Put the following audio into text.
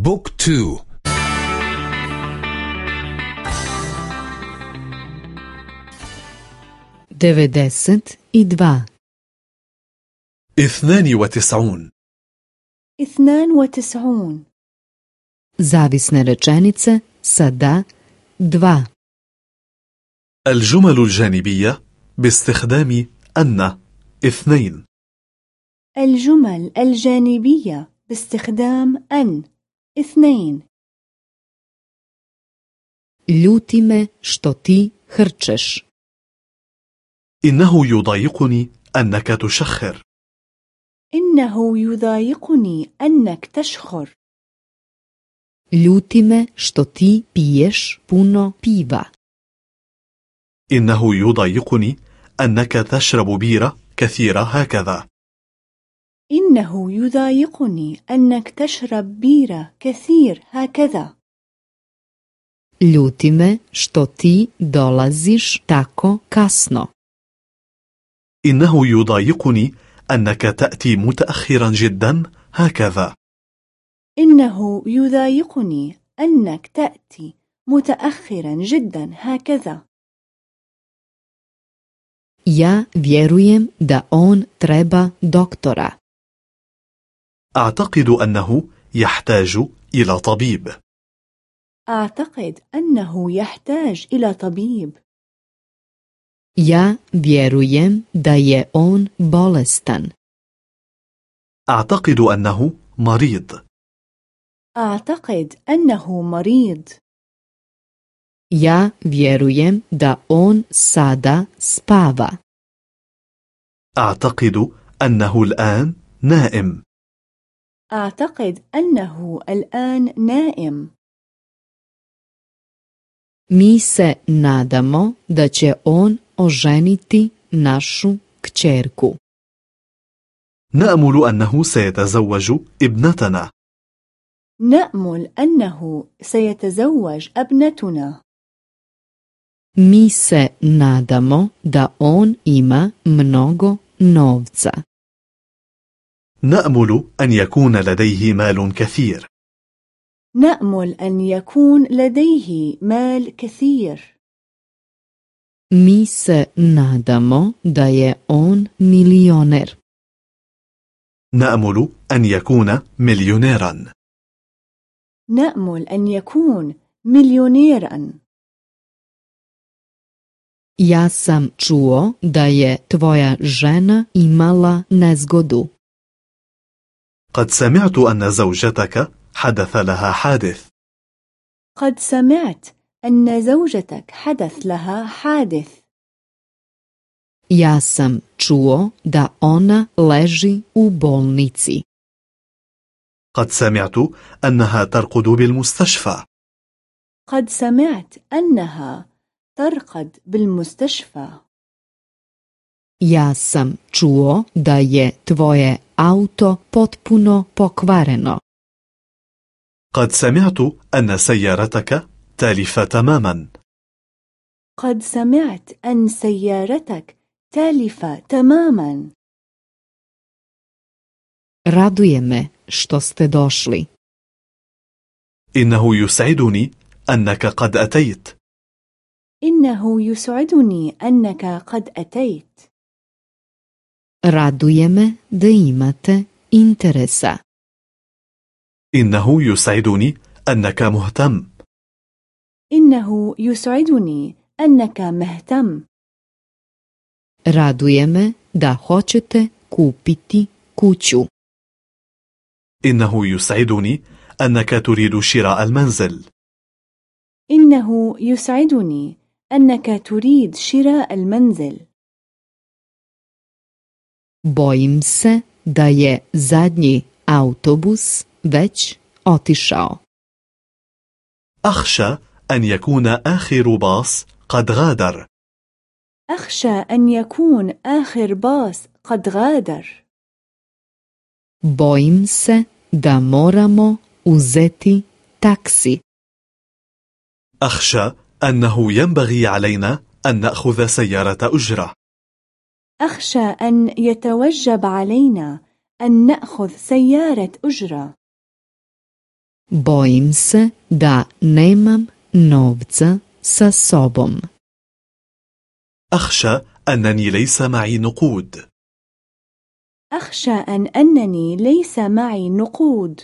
بوك تو. i dva اثنان وتسعون. اثنان وتسعون. rečenice sa da dva الجمل الجانبية باستخدام أن اثنين. الجمل الجانبية باستخدام أن. اثنين. ljuti me što ti hrčeš إنه يضايقني أنك تشخر. إنه يضايقني أنك تشخر. ljuti me što ti piješ puno piva إنه يضايقني أنك تشرب بيرة كثيرة هكذا. إنه يضايقني أنك تشرب بيرة كثير هكذا. Ljuti me što ti dolaziš tako kasno. إنه يضايقني أنك تأتي متأخرا جدا هكذا. إنه يضايقني أنك تأتي متأخرا جدا هكذا. Ja vjerujem da on treba doktora. أعتقد أنه يحتاج إلى طبيب. أعتقد أنه يحتاج إلى طبيب. Ja vjerujem da je on bolestan. أعتقد أنه مريض. أعتقد أنه مريض. Ja vjerujem da on sada spava. أعتقد أنه الآن نائم. أعتقد أنه الآن نائم Mi se nadamo da će on oženiti našu kćerku. نأمل أنه سيتزوج ابنتنا نأمل أنه سيتزوج ابنتنا Mi se nadamo da on ima mnogo novca. نأمل أن يكون لديه مال كثير نأمل أن يكون لديه مال كثير Mi se nadamo da je on milioner. نأمل أن يكون مليونيرا نأمل أن يكون مليونيرا Ja sam čuo da je tvoja žena imala nezgodu. قد سمعت أن زوجتك حدث لها حادث. قد سمعت أن زوجتك حدث لها حادث. Ja sam čuo da ona leži u bolnici. قد سمعت أنها ترقد بالمستشفى. قد سمعت أنها ترقد بالمستشفى. Ja sam čuo da je tvoje auto potpuno pokvareno. قد سمعت أن سيارتك تالفة تماما قد سمعت أن سيارتك تالفة تماما Raduje me što ste došli. إنه يسعدني أنك قد أتيت إنه يسعدني أنك قد أتيت Raduje me da imate interesa. إنه يسعدني أنك مهتم إنه يسعدني أنك مهتم Raduje me da hoćete kupiti kuću. إنه يسعدني أنك تريد شراء المنزل إنه يسعدني أنك تريد شراء المنزل Bojim se da je zadnji autobus već otišao. أخشى أن يكون آخر باص قد غادر أخشى أن يكون آخر باص قد غادر Bojim se da moramo uzeti taksi. أخشى أنه ينبغي علينا أن نأخذ سيارة أجرة أخشى أن يتوجب علينا أن نأخذ سيارة أجرة. Bojim se da nemam novca sa sobom. أخشى أنني ليس معي نقود. أخشى أن أنني ليس معي نقود.